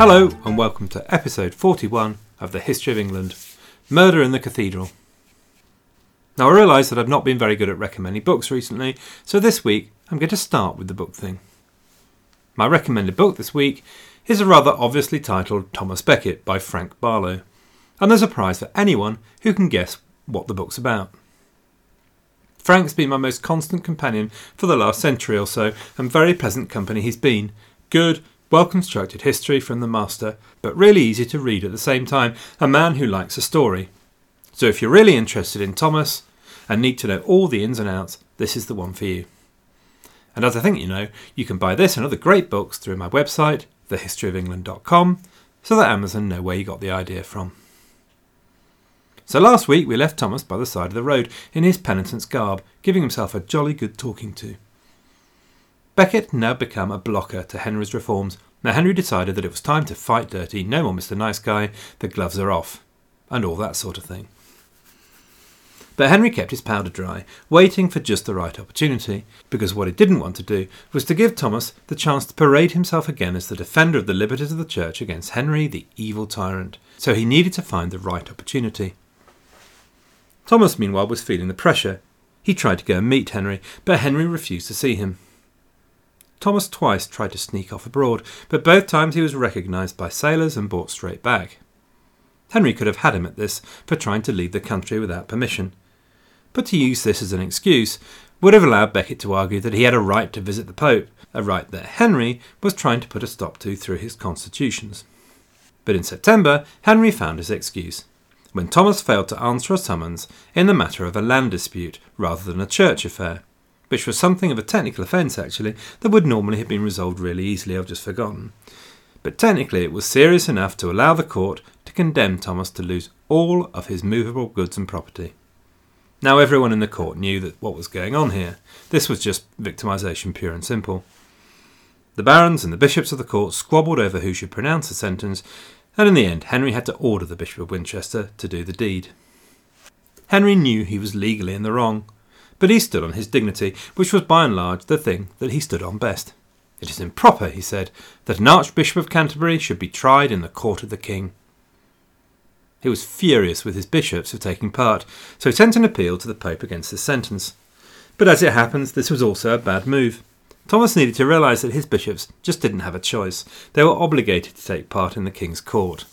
Hello, and welcome to episode 41 of the History of England Murder in the Cathedral. Now, I realise that I've not been very good at recommending books recently, so this week I'm going to start with the book thing. My recommended book this week is a rather obviously titled Thomas Becket by Frank Barlow, and there's a prize for anyone who can guess what the book's about. Frank's been my most constant companion for the last century or so, and very pleasant company he's been. Good, well constructed history from the master, but really easy to read at the same time, a man who likes a story. So if you're really interested in Thomas and need to know all the ins and outs, this is the one for you. And as I think you know, you can buy this and other great books through my website, thehistoryofengland.com, so that Amazon know where you got the idea from. So last week we left Thomas by the side of the road in his penitent's garb, giving himself a jolly good talking to. Becket now become a blocker to Henry's reforms. Now Henry decided that it was time to fight dirty, no more Mr. Nice Guy, the gloves are off, and all that sort of thing. But Henry kept his powder dry, waiting for just the right opportunity, because what he didn't want to do was to give Thomas the chance to parade himself again as the defender of the liberties of the church against Henry, the evil tyrant. So he needed to find the right opportunity. Thomas, meanwhile, was feeling the pressure. He tried to go and meet Henry, but Henry refused to see him. Thomas twice tried to sneak off abroad, but both times he was recognised by sailors and brought straight back. Henry could have had him at this for trying to leave the country without permission. But to use this as an excuse would have allowed Becket to argue that he had a right to visit the Pope, a right that Henry was trying to put a stop to through his constitutions. But in September, Henry found his excuse when Thomas failed to answer a summons in the matter of a land dispute rather than a church affair which was something of a technical offence actually, that would normally have been resolved really easily, I've just forgotten. But technically it was serious enough to allow the court to condemn Thomas to lose all of his movable goods and property. Now everyone in the court knew that what was going on here. This was just victimisation pure and simple. The barons and the bishops of the court squabbled over who should pronounce the sentence, and in the end Henry had to order the Bishop of Winchester to do the deed. Henry knew he was legally in the wrong, but he stood on his dignity, which was by and large the thing that he stood on best. It is improper, he said, that an Archbishop of Canterbury should be tried in the court of the king. He was furious with his bishops for taking part, so he sent an appeal to the Pope against this sentence. But as it happens, this was also a bad move. Thomas needed to realise that his bishops just didn't have a choice. They were obligated to take part in the king's court.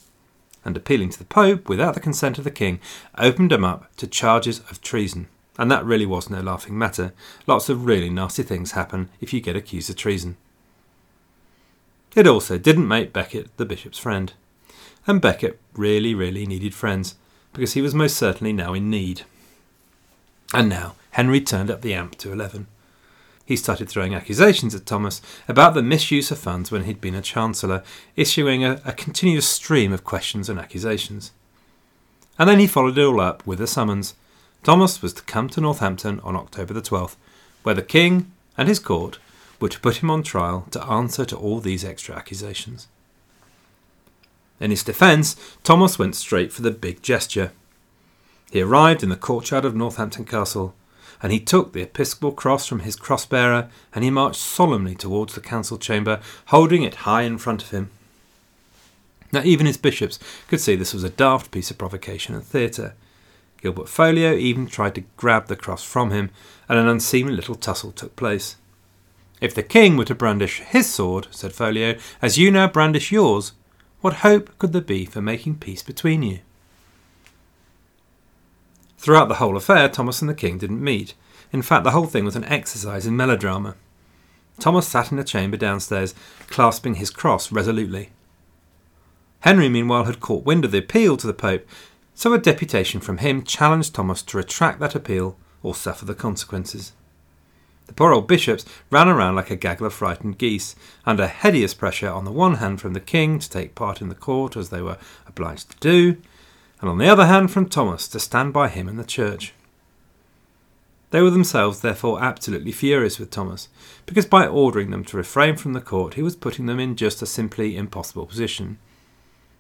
And appealing to the Pope without the consent of the king opened him up to charges of treason. And that really was no laughing matter. Lots of really nasty things happen if you get accused of treason. It also didn't make Becket the bishop's friend. And Becket really, really needed friends, because he was most certainly now in need. And now Henry turned up the amp to 11. He started throwing accusations at Thomas about the misuse of funds when he'd been a chancellor, issuing a, a continuous stream of questions and accusations. And then he followed it all up with a summons Thomas was to come to Northampton on October the 12th, where the king and his court were to put him on trial to answer to all these extra accusations. In his defence, Thomas went straight for the big gesture. He arrived in the courtyard of Northampton Castle, and he took the episcopal cross from his cross-bearer, and he marched solemnly towards the council chamber, holding it high in front of him. Now, even his bishops could see this was a daft piece of provocation and theatre, Gilbert Foliot even tried to grab the cross from him, and an unseemly little tussle took place. If the king were to brandish his sword, said Foliot, as you now brandish yours, what hope could there be for making peace between you? Throughout the whole affair, Thomas and the king didn't meet. In fact, the whole thing was an exercise in melodrama. Thomas sat in a chamber downstairs, clasping his cross resolutely. Henry, meanwhile, had caught wind of the appeal to the Pope so a deputation from him challenged Thomas to retract that appeal or suffer the consequences. The poor old bishops ran around like a gaggle of frightened geese, under hideous pressure on the one hand from the king to take part in the court as they were obliged to do, and on the other hand from Thomas to stand by him in the church. They were themselves therefore absolutely furious with Thomas, because by ordering them to refrain from the court he was putting them in just a simply impossible position.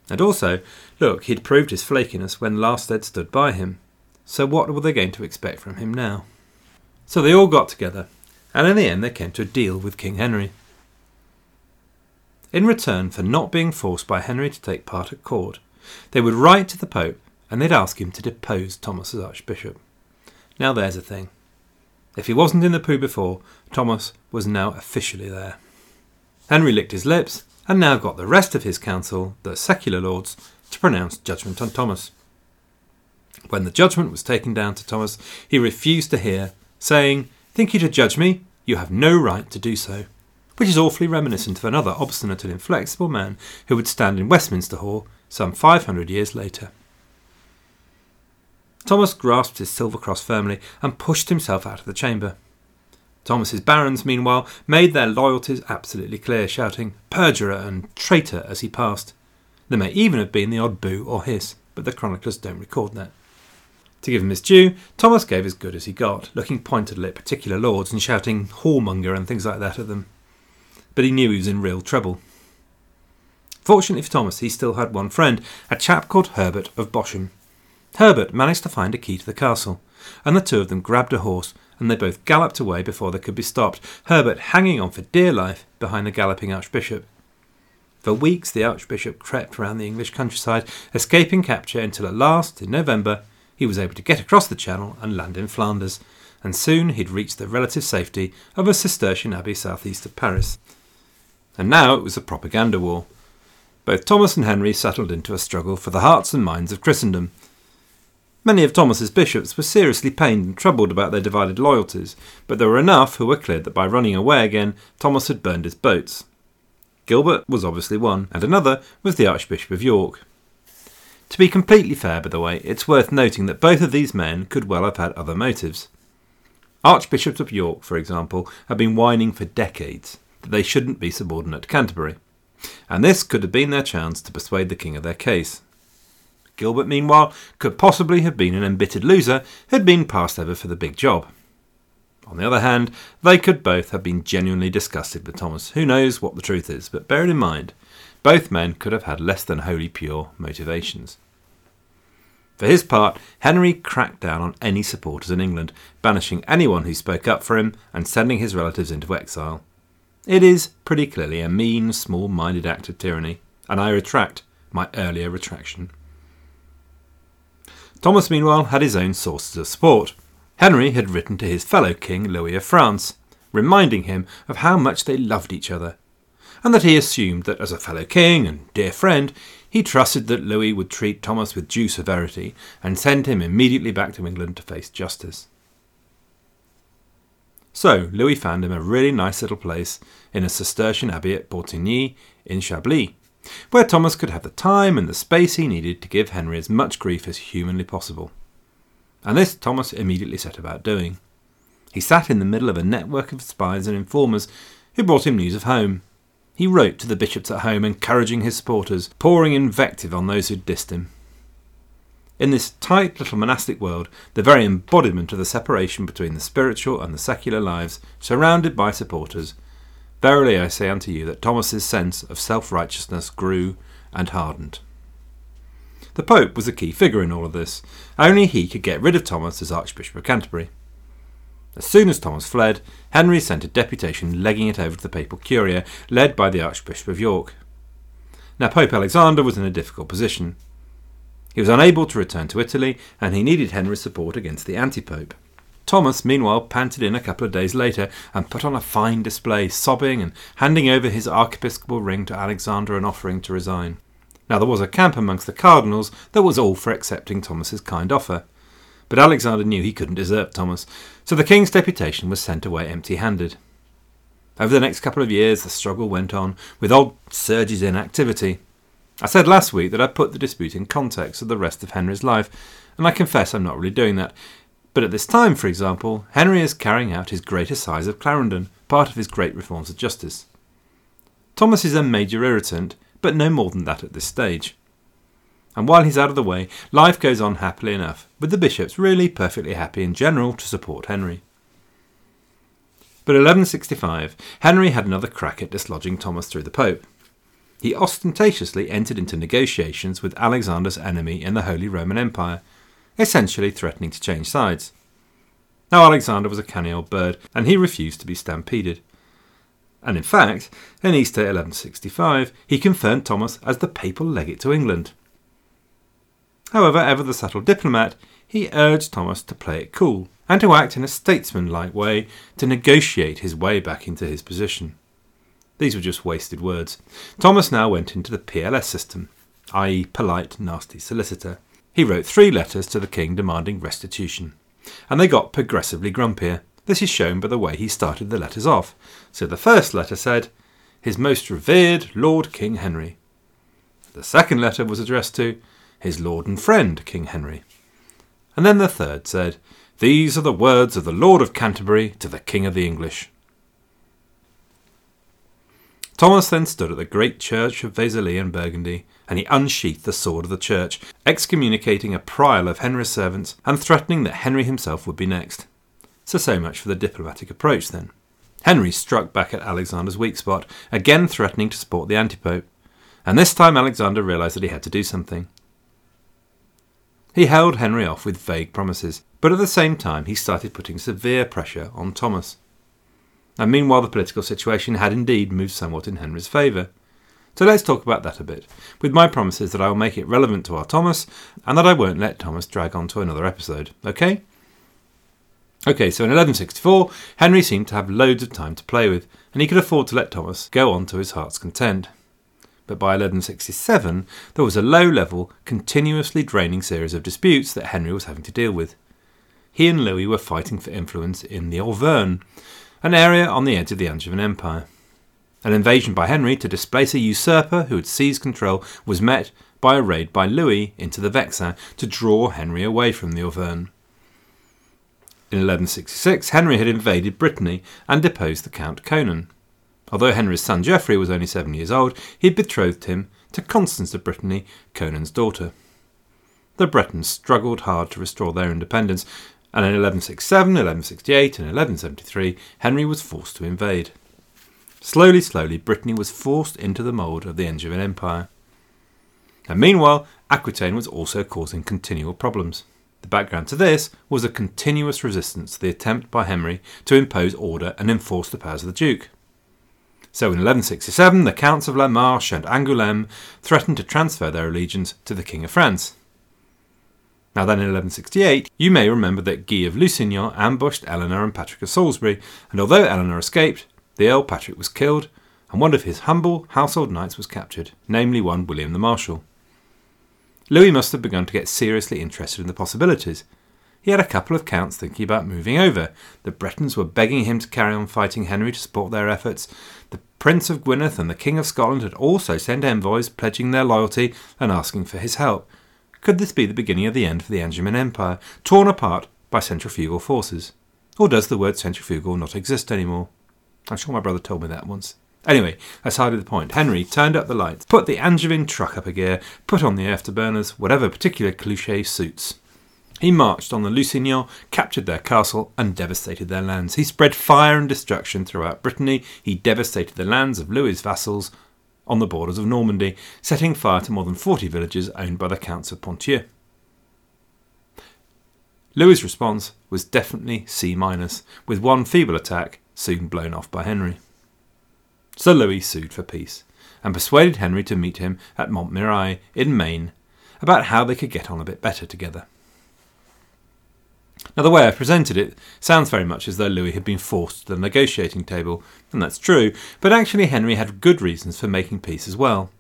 And also, look, he'd proved his flakiness when last they'd stood by him. So what were they going to expect from him now? So they all got together, and in the end they came to a deal with King Henry. in return for not being forced by Henry to take part at court. They would write to the Pope and they'd ask him to depose Thomas as Archbishop. Now there's a thing. If he wasn't in the poo before, Thomas was now officially there. Henry licked his lips and now got the rest of his council, the secular lords, to pronounce judgment on Thomas. When the judgment was taken down to Thomas, he refused to hear, saying, Think you to judge me? You have no right to do so. Which is awfully reminiscent of another obstinate and inflexible man who would stand in Westminster Hall some 500 years later. Thomas grasped his silver cross firmly and pushed himself out of the chamber. Thomas's barons, meanwhile, made their loyalties absolutely clear, shouting perjurer and traitor as he passed. There may even have been the odd boo or hiss, but the chroniclers don't record that. To give him his due, Thomas gave as good as he got, looking pointedly at particular lords and shouting whoremonger and things like that at them. But he knew he was in real trouble. Fortunately for Thomas, he still had one friend, a chap called Herbert of Bosham. Herbert managed to find a key to the castle, and the two of them grabbed a horse, and they both galloped away before they could be stopped, Herbert hanging on for dear life behind the galloping archbishop. For weeks the archbishop crept round the English countryside, escaping capture until at last, in November, he was able to get across the channel and land in Flanders, and soon he'd reached the relative safety of a Cistercian abbey southeast of Paris. And now it was a propaganda war. Both Thomas and Henry settled into a struggle for the hearts and minds of Christendom. Many of Thomas's bishops were seriously pained and troubled about their divided loyalties, but there were enough who were clear that by running away again, Thomas had burned his boats. Gilbert was obviously one, and another was the Archbishop of York. To be completely fair, by the way, it's worth noting that both of these men could well have had other motives. Archbishops of York, for example, have been whining for decades that they shouldn't be subordinate to Canterbury, and this could have been their chance to persuade the king of their case. Gilbert, meanwhile, could possibly have been an embittered loser who had been passed over for the big job. On the other hand, they could both have been genuinely disgusted with Thomas. Who knows what the truth is, but bear it in mind, both men could have had less than wholly pure motivations. For his part, Henry cracked down on any supporters in England, banishing anyone who spoke up for him and sending his relatives into exile. It is pretty clearly a mean, small minded act of tyranny, and I retract my earlier retraction. Thomas, meanwhile, had his own sources of support. Henry had written to his fellow king, Louis of France, reminding him of how much they loved each other and that he assumed that as a fellow king and dear friend, he trusted that Louis would treat Thomas with due severity and send him immediately back to England to face justice. So Louis found him a really nice little place in a Cistercian abbey at Pontigny in Chablis, where Thomas could have the time and the space he needed to give Henry as much grief as humanly possible. And this Thomas immediately set about doing. He sat in the middle of a network of spies and informers who brought him news of home, he wrote to the bishops at home, encouraging his supporters, pouring invective on those who'd dissed him. In this tight little monastic world, the very embodiment of the separation between the spiritual and the secular lives, surrounded by supporters, verily I say unto you that Thomas's sense of self righteousness grew and hardened. The Pope was a key figure in all of this. Only he could get rid of Thomas as Archbishop of Canterbury. As soon as Thomas fled, Henry sent a deputation legging it over to the papal curia, led by the Archbishop of York. Now, Pope Alexander was in a difficult position. He was unable to return to Italy, and he needed Henry's support against the anti pope. Thomas, meanwhile, panted in a couple of days later and put on a fine display, sobbing and handing over his archiepiscopal ring to Alexander and offering to resign. Now, there was a camp amongst the cardinals that was all for accepting Thomas's kind offer. But Alexander knew he couldn't desert Thomas, so the king's deputation was sent away empty handed. Over the next couple of years, the struggle went on, with odd surges in activity. I said last week that I put the dispute in context of the rest of Henry's life, and I confess I'm not really doing that. But at this time, for example, Henry is carrying out his great assize of Clarendon, part of his great reforms of justice. Thomas is a major irritant, but no more than that at this stage and while he's out of the way, life goes on happily enough, with the bishops really perfectly happy in general to support Henry. But in 1165, Henry had another crack at dislodging Thomas through the Pope. He ostentatiously entered into negotiations with Alexander's enemy in the Holy Roman Empire, essentially threatening to change sides. Now, Alexander was a canny old bird, and he refused to be stampeded. And in fact, in Easter 1165, he confirmed Thomas as the papal legate to England. However, ever the subtle diplomat, he urged Thomas to play it cool and to act in a statesmanlike way to negotiate his way back into his position. These were just wasted words. Thomas now went into the PLS system, i.e., polite, nasty solicitor. He wrote three letters to the king demanding restitution, and they got progressively grumpier. This is shown by the way he started the letters off. So the first letter said, His most revered Lord King Henry. The second letter was addressed to His Lord and Friend King Henry. And then the third said, These are the words of the Lord of Canterbury to the King of the English. Thomas then stood at the great church of Vézelay in Burgundy, and he unsheathed the sword of the church, excommunicating a prior of Henry's servants and threatening that Henry himself would be next. So, so much for the diplomatic approach then. Henry struck back at Alexander's weak spot, again threatening to support the antipope. And this time Alexander realised that he had to do something. He held Henry off with vague promises, but at the same time he started putting severe pressure on Thomas. And meanwhile, the political situation had indeed moved somewhat in Henry's favour. So let's talk about that a bit, with my promises that I will make it relevant to our Thomas and that I won't let Thomas drag on to another episode, okay? Okay, so in 1164, Henry seemed to have loads of time to play with, and he could afford to let Thomas go on to his heart's content. But by 1167, there was a low level, continuously draining series of disputes that Henry was having to deal with. He and Louis were fighting for influence in the Auvergne, an area on the edge of the Angevin Empire. An invasion by Henry to displace a usurper who had seized control was met by a raid by Louis into the Vexin to draw Henry away from the Auvergne. In 1166, Henry had invaded Brittany and deposed the Count Conan. Although Henry's son Geoffrey was only seven years old, he had betrothed him to Constance of Brittany, Conan's daughter. The Bretons struggled hard to restore their independence, and in 1167, 1168, and 1173, Henry was forced to invade. Slowly, slowly, Brittany was forced into the mould of the Angevin Empire. And meanwhile, Aquitaine was also causing continual problems. The background to this was a continuous resistance to the attempt by Henry to impose order and enforce the powers of the Duke. So in 1167, the Counts of La Marche and Angoulême threatened to transfer their allegiance to the King of France. Now, then in 1168, you may remember that Guy of Lusignan ambushed Eleanor and Patrick of Salisbury, and although Eleanor escaped, the Earl Patrick was killed, and one of his humble household knights was captured, namely one William the Marshal. Louis must have begun to get seriously interested in the possibilities. He had a couple of counts thinking about moving over. The Bretons were begging him to carry on fighting Henry to support their efforts. The Prince of Gwynedd and the King of Scotland had also sent envoys pledging their loyalty and asking for his help. Could this be the beginning of the end for the Angevin Empire, torn apart by centrifugal forces? Or does the word centrifugal not exist anymore? I'm sure my brother told me that once. Anyway, that's hardly the point. Henry turned up the lights, put the Angevin truck up a gear, put on the afterburners, whatever particular cliché suits. He marched on the Lusignans, captured their castle, and devastated their lands. He spread fire and destruction throughout Brittany. He devastated the lands of Louis's vassals, on the borders of Normandy, setting fire to more than 40 villages owned by the Counts of Ponthieu. Louis's response was definitely C minus, with one feeble attack soon blown off by Henry. So Louis sued for peace and persuaded Henry to meet him at Montmirail in Maine about how they could get on a bit better together. Now, the way I've presented it sounds very much as though Louis had been forced to the negotiating table, and that's true, but actually Henry had good reasons for making peace as well.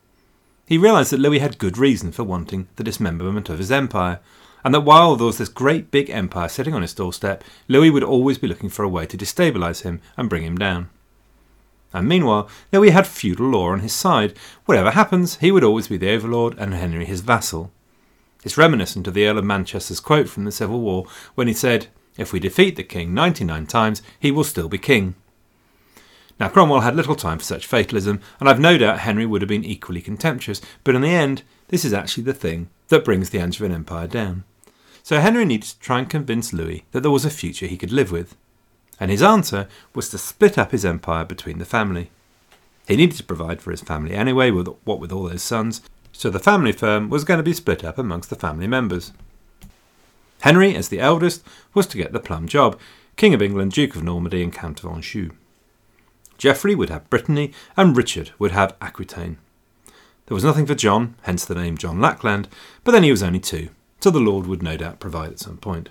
He realised that Louis had good reason for wanting the dismemberment of his empire, and that while there was this great big empire sitting on his doorstep, Louis would always be looking for a way to destabilise him and bring him down. And meanwhile, Louis had feudal law on his side. Whatever happens, he would always be the overlord and Henry his vassal. It's reminiscent of the Earl of Manchester's quote from the Civil War when he said, If we defeat the king 99 times, he will still be king. Now, Cromwell had little time for such fatalism, and I've no doubt Henry would have been equally contemptuous, but in the end, this is actually the thing that brings the Angevin Empire down. So Henry needed to try and convince Louis that there was a future he could live with. And his answer was to split up his empire between the family. He needed to provide for his family anyway, with what with all those sons, so the family firm was going to be split up amongst the family members. Henry, as the eldest, was to get the plum job King of England, Duke of Normandy, and Count of Anjou. Geoffrey would have Brittany, and Richard would have Aquitaine. There was nothing for John, hence the name John Lackland, but then he was only two, so the Lord would no doubt provide at some point.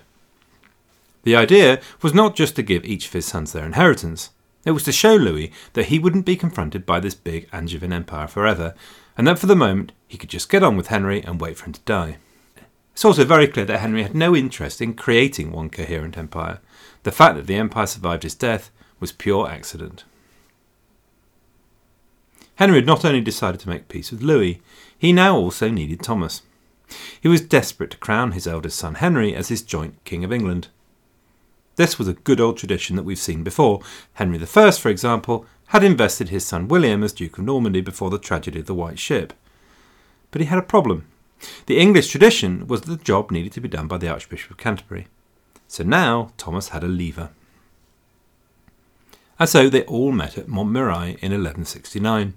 The idea was not just to give each of his sons their inheritance, it was to show Louis that he wouldn't be confronted by this big Angevin empire forever, and that for the moment he could just get on with Henry and wait for him to die. It's also very clear that Henry had no interest in creating one coherent empire. The fact that the empire survived his death was pure accident. Henry had not only decided to make peace with Louis, he now also needed Thomas. He was desperate to crown his eldest son Henry as his joint King of England. This was a good old tradition that we've seen before. Henry I, for example, had invested his son William as Duke of Normandy before the tragedy of the White Ship. But he had a problem. The English tradition was that the job needed to be done by the Archbishop of Canterbury. So now Thomas had a lever. And so they all met at Montmirail in 1169.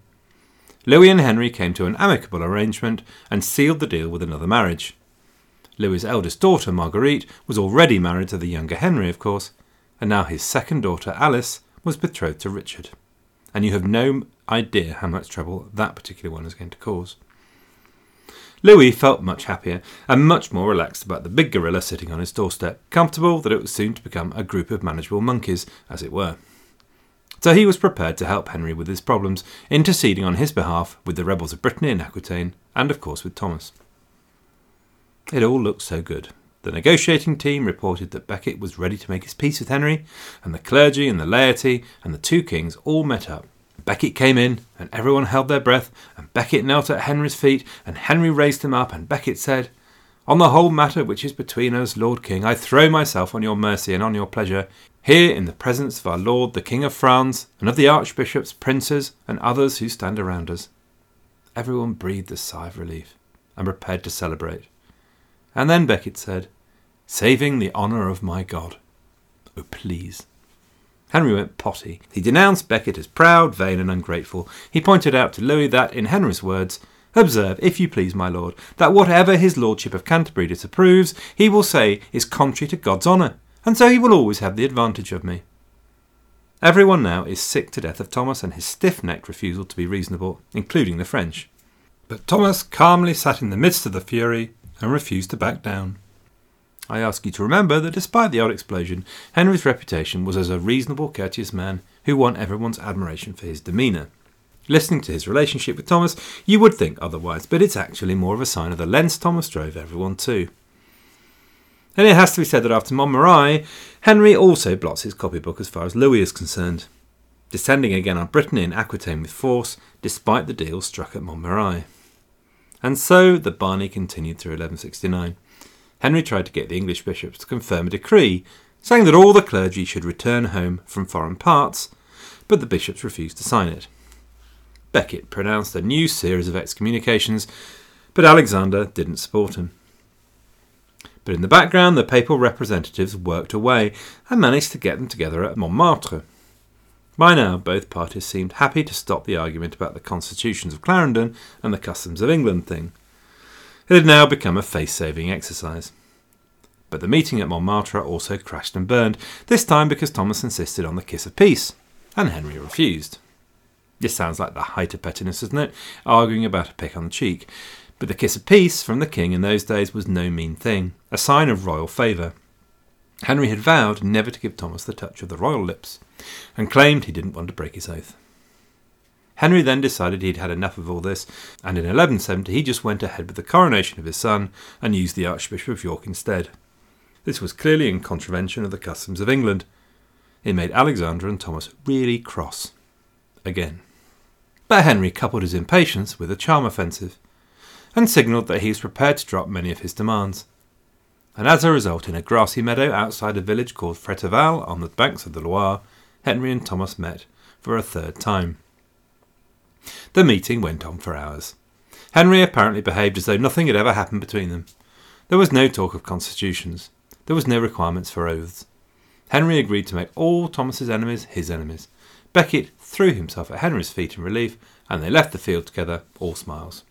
Louis and Henry came to an amicable arrangement and sealed the deal with another marriage. Louis's eldest daughter, Marguerite, was already married to the younger Henry, of course, and now his second daughter, Alice, was betrothed to Richard. And you have no idea how much trouble that particular one is going to cause. Louis felt much happier and much more relaxed about the big gorilla sitting on his doorstep, comfortable that it was soon to become a group of manageable monkeys, as it were. So he was prepared to help Henry with his problems, interceding on his behalf with the rebels of Brittany and Aquitaine, and of course with Thomas. It all looked so good. The negotiating team reported that Becket was ready to make his peace with Henry, and the clergy and the laity and the two kings all met up. Becket came in, and everyone held their breath, and Becket knelt at Henry's feet, and Henry raised him up, and Becket said, On the whole matter which is between us, Lord King, I throw myself on your mercy and on your pleasure, here in the presence of our Lord the King of France, and of the archbishops, princes, and others who stand around us. Everyone breathed a sigh of relief, and prepared to celebrate. And then Becket said, Saving the honour of my God. Oh, please. Henry went potty. He denounced Becket as proud, vain, and ungrateful. He pointed out to Louis that, in Henry's words, Observe, if you please, my lord, that whatever his lordship of Canterbury disapproves, he will say is contrary to God's honour, and so he will always have the advantage of me. Everyone now is sick to death of Thomas and his stiff necked refusal to be reasonable, including the French. But Thomas calmly sat in the midst of the fury and refused to back down. I ask you to remember that despite the odd explosion, Henry's reputation was as a reasonable, courteous man who won everyone's admiration for his demeanour. Listening to his relationship with Thomas, you would think otherwise, but it's actually more of a sign of the lens Thomas drove everyone to. And it has to be said that after Montmirail, Henry also blots his copybook as far as Louis is concerned, descending again on Brittany and Aquitaine with force, despite the deal struck at Montmirail. And so the Barney continued through 1169. Henry tried to get the English bishops to confirm a decree saying that all the clergy should return home from foreign parts, but the bishops refused to sign it. Becket pronounced a new series of excommunications, but Alexander didn't support him. But in the background, the papal representatives worked away and managed to get them together at Montmartre. By now, both parties seemed happy to stop the argument about the constitutions of Clarendon and the customs of England thing. It had now become a face saving exercise. But the meeting at Montmartre also crashed and burned, this time because Thomas insisted on the kiss of peace, and Henry refused. This sounds like the height of pettiness, doesn't it? Arguing about a pick on the cheek. But the kiss of peace from the king in those days was no mean thing, a sign of royal favour. Henry had vowed never to give Thomas the touch of the royal lips, and claimed he didn't want to break his oath. Henry then decided he'd had enough of all this, and in 1170 he just went ahead with the coronation of his son and used the Archbishop of York instead. This was clearly in contravention of the customs of England. It made Alexander and Thomas really cross. Again. But Henry coupled his impatience with a charm offensive, and signalled that he was prepared to drop many of his demands and as a result, in a grassy meadow outside a village called Fréteval on the banks of the Loire, Henry and Thomas met for a third time. The meeting went on for hours. Henry apparently behaved as though nothing had ever happened between them. There was no talk of constitutions. There was no requirements for oaths. Henry agreed to make all Thomas's enemies his enemies. Becket threw himself at Henry's feet in relief, and they left the field together, all smiles.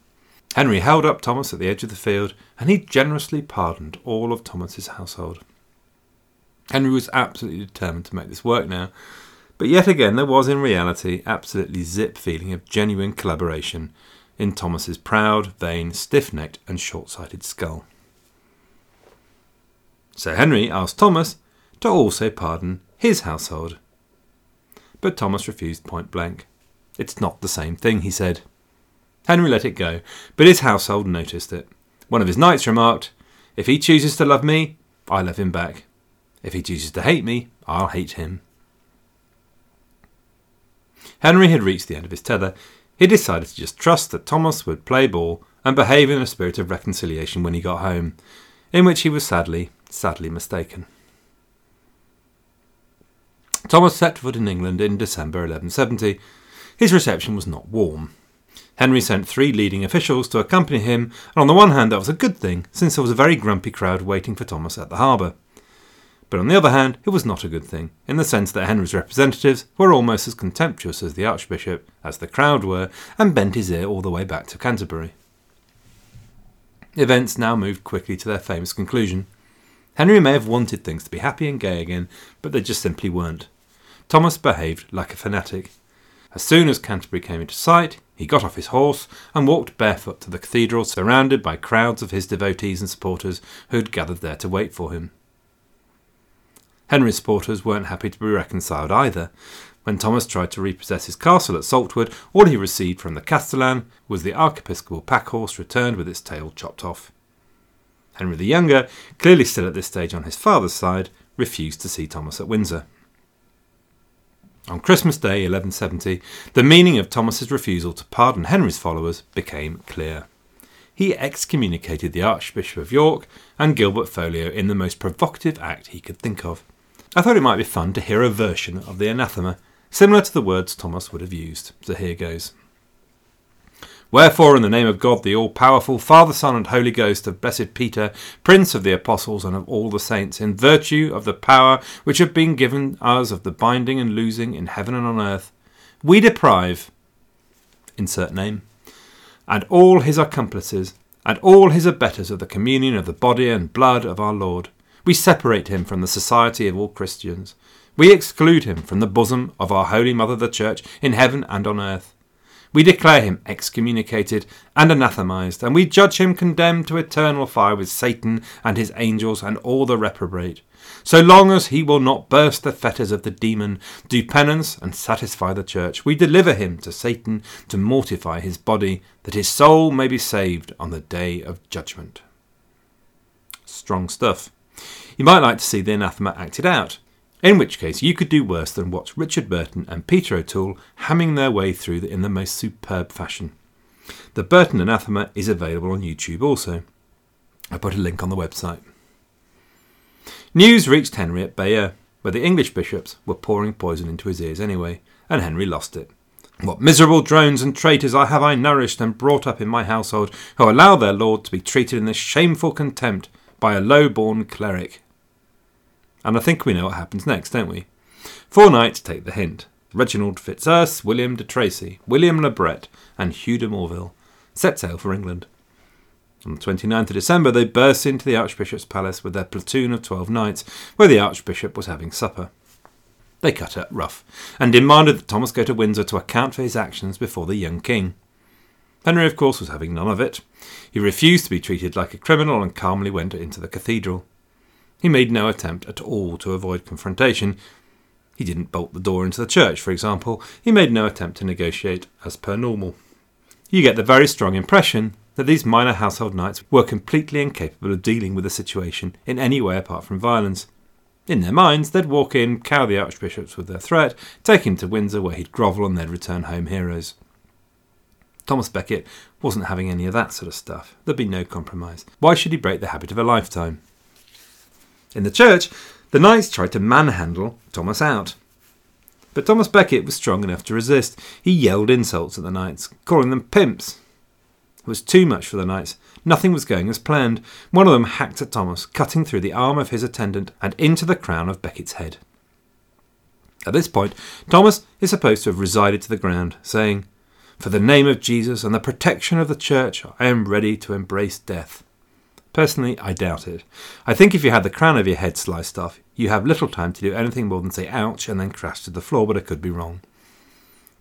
Henry held up Thomas at the edge of the field, and he generously pardoned all of Thomas's household. Henry was absolutely determined to make this work now, But yet again, there was in reality absolutely zip feeling of genuine collaboration in Thomas's proud, vain, stiff-necked, and short-sighted skull. Sir Henry asked Thomas to also pardon his household. But Thomas refused point blank. It's not the same thing, he said. Henry let it go, but his household noticed it. One of his knights remarked, If he chooses to love me, I love him back. If he chooses to hate me, I'll hate him. Henry had reached the end of his tether. He decided to just trust that Thomas would play ball and behave in a spirit of reconciliation when he got home, in which he was sadly, sadly mistaken. Thomas set foot in England in December 1170. His reception was not warm. Henry sent three leading officials to accompany him, and on the one hand that was a good thing, since there was a very grumpy crowd waiting for Thomas at the harbour. But on the other hand, it was not a good thing, in the sense that Henry's representatives were almost as contemptuous as the Archbishop, as the crowd were, and bent his ear all the way back to Canterbury. Events now moved quickly to their famous conclusion. Henry may have wanted things to be happy and gay again, but they just simply weren't. Thomas behaved like a fanatic. As soon as Canterbury came into sight, he got off his horse and walked barefoot to the cathedral, surrounded by crowds of his devotees and supporters who had gathered there to wait for him. Henry's supporters weren't happy to be reconciled either. When Thomas tried to repossess his castle at Saltwood, all he received from the Castellan was the archiepiscopal packhorse returned with its tail chopped off. Henry the Younger, clearly still at this stage on his father's side, refused to see Thomas at Windsor. On Christmas Day 1170, the meaning of Thomas's refusal to pardon Henry's followers became clear. He excommunicated the Archbishop of York and Gilbert Foliot in the most provocative act he could think of. I thought it might be fun to hear a version of the anathema, similar to the words Thomas would have used. So here goes. Wherefore, in the name of God, the all powerful, Father, Son, and Holy Ghost, of blessed Peter, Prince of the Apostles and of all the saints, in virtue of the power which have been given us of the binding and loosing in heaven and on earth, we deprive, insert name, and all his accomplices, and all his abettors of the communion of the body and blood of our Lord we separate him from the society of all Christians. We exclude him from the bosom of our Holy Mother the Church in heaven and on earth. We declare him excommunicated and anathematized, and we judge him condemned to eternal fire with Satan and his angels and all the reprobate. So long as he will not burst the fetters of the demon, do penance, and satisfy the church, we deliver him to Satan to mortify his body, that his soul may be saved on the day of judgment. Strong stuff. You might like to see the anathema acted out, in which case you could do worse than watch Richard Burton and Peter O'Toole hamming their way through in the most superb fashion. The Burton anathema is available on YouTube also. I put a link on the website. News reached Henry at Bayeux, where the English bishops were pouring poison into his ears anyway, and Henry lost it. What miserable drones and traitors I have I nourished and brought up in my household, who allow their lord to be treated in this shameful contempt by a low born cleric. And I think we know what happens next, don't we? Four knights take the hint. Reginald Fitzurse, William de Tracy, William Le Bret, and Hugh de Morville set sail for England. On the 29th of December, they burst into the Archbishop's palace with their platoon of twelve knights, where the Archbishop was having supper. They cut it rough, and demanded that Thomas go to Windsor to account for his actions before the young king. Henry, of course, was having none of it. He refused to be treated like a criminal and calmly went into the cathedral. He made no attempt at all to avoid confrontation. He didn't bolt the door into the church, for example. He made no attempt to negotiate as per normal. You get the very strong impression that these minor household knights were completely incapable of dealing with the situation in any way apart from violence. In their minds, they'd walk in, cow the archbishops with their threat, take him to Windsor where he'd grovel, and they'd return home heroes. Thomas Becket wasn't having any of that sort of stuff. There'd be no compromise. Why should he break the habit of a lifetime? In the church, the knights tried to manhandle Thomas out. But Thomas Becket was strong enough to resist. He yelled insults at the knights, calling them pimps. It was too much for the knights. Nothing was going as planned. One of them hacked at Thomas, cutting through the arm of his attendant and into the crown of Becket's head. At this point, Thomas is supposed to have resided to the ground, saying, For the name of Jesus and the protection of the church, I am ready to embrace death. Personally, I doubt it. I think if you had the crown of your head sliced off, you have little time to do anything more than say ouch and then crash to the floor, but I could be wrong.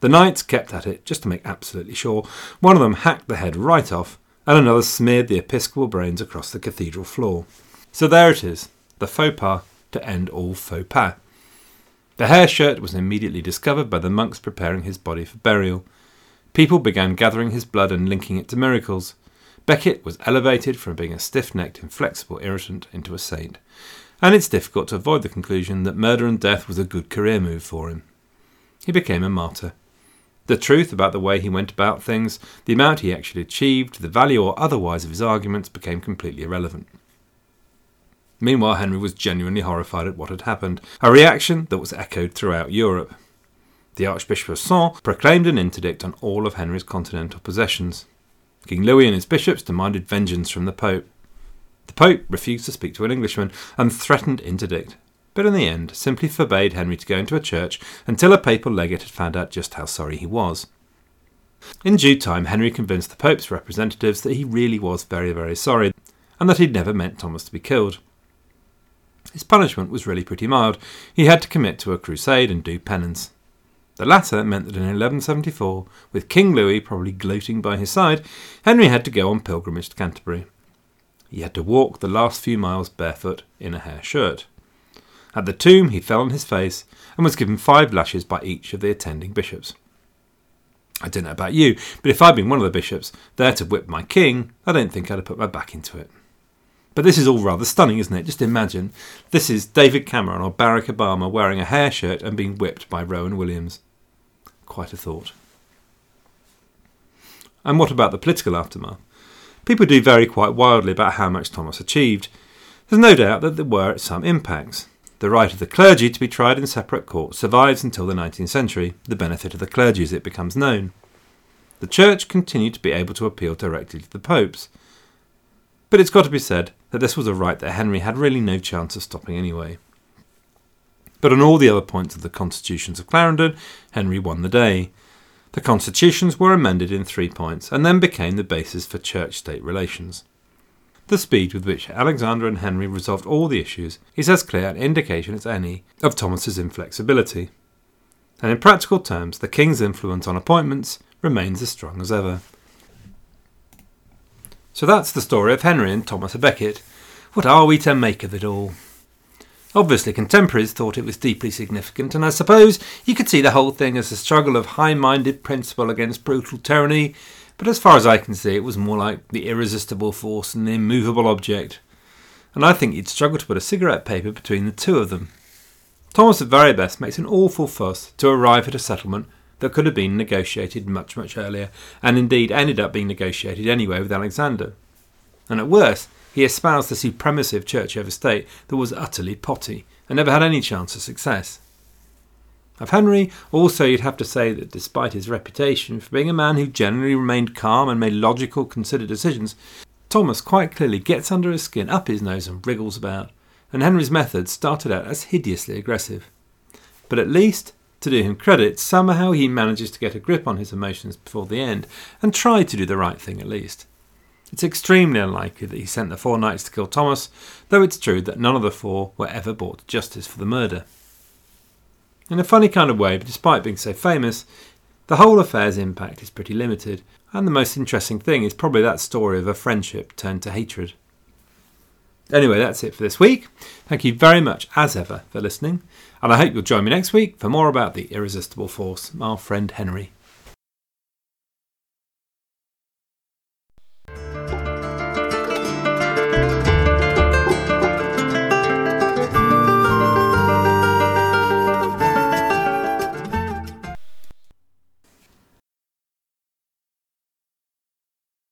The knights kept at it, just to make absolutely sure. One of them hacked the head right off, and another smeared the episcopal brains across the cathedral floor. So there it is, the faux pas to end all faux pas. The hair shirt was immediately discovered by the monks preparing his body for burial. People began gathering his blood and linking it to miracles. Becket was elevated from being a stiff necked, inflexible irritant into a saint, and it's difficult to avoid the conclusion that murder and death was a good career move for him. He became a martyr. The truth about the way he went about things, the amount he actually achieved, the value or otherwise of his arguments became completely irrelevant. Meanwhile, Henry was genuinely horrified at what had happened, a reaction that was echoed throughout Europe. The Archbishop of Sens proclaimed an interdict on all of Henry's continental possessions. King Louis and his bishops demanded vengeance from the Pope. The Pope refused to speak to an Englishman and threatened interdict, but in the end simply forbade Henry to go into a church until a papal legate had found out just how sorry he was. In due time, Henry convinced the Pope's representatives that he really was very, very sorry, and that he'd never meant Thomas to be killed. His punishment was really pretty mild. He had to commit to a crusade and do penance. The latter meant that in 1174, with King Louis probably gloating by his side, Henry had to go on pilgrimage to Canterbury. He had to walk the last few miles barefoot in a hair shirt. At the tomb, he fell on his face and was given five lashes by each of the attending bishops. I don't know about you, but if I'd been one of the bishops there to whip my king, I don't think I'd have put my back into it. But this is all rather stunning, isn't it? Just imagine this is David Cameron or Barack Obama wearing a hair shirt and being whipped by Rowan Williams. Quite a thought. And what about the political aftermath? People do vary quite wildly about how much Thomas achieved. There's no doubt that there were some impacts. The right of the clergy to be tried in separate courts survives until the 19th century, the benefit of the clergy as it becomes known. The Church continued to be able to appeal directly to the popes. But it's got to be said that this was a right that Henry had really no chance of stopping anyway. But on all the other points of the constitutions of Clarendon, Henry won the day. The constitutions were amended in three points and then became the basis for church state relations. The speed with which Alexander and Henry resolved all the issues is as clear an indication as any of Thomas's inflexibility. And in practical terms, the king's influence on appointments remains as strong as ever. So that's the story of Henry and Thomas à Becket. What are we to make of it all? Obviously, contemporaries thought it was deeply significant, and I suppose you could see the whole thing as a struggle of high minded principle against brutal tyranny, but as far as I can see, it was more like the irresistible force and the immovable object. And I think you'd struggle to put a cigarette paper between the two of them. Thomas at very best makes an awful fuss to arrive at a settlement that could have been negotiated much, much earlier, and indeed ended up being negotiated anyway with Alexander. And at worst, he espoused the supremacy of church over state that was utterly potty and never had any chance of success. Of Henry, also, you'd have to say that despite his reputation for being a man who generally remained calm and made logical, considered decisions, Thomas quite clearly gets under his skin, up his nose, and wriggles about, and Henry's methods started out as hideously aggressive. But at least to do him credit, somehow he manages to get a grip on his emotions before the end and try to do the right thing at least. It's extremely unlikely that he sent the four knights to kill Thomas, though it's true that none of the four were ever brought to justice for the murder. In a funny kind of way, but despite being so famous, the whole affair's impact is pretty limited, and the most interesting thing is probably that story of a friendship turned to hatred. Anyway, that's it for this week. Thank you very much, as ever, for listening, and I hope you'll join me next week for more about the irresistible force, our friend Henry.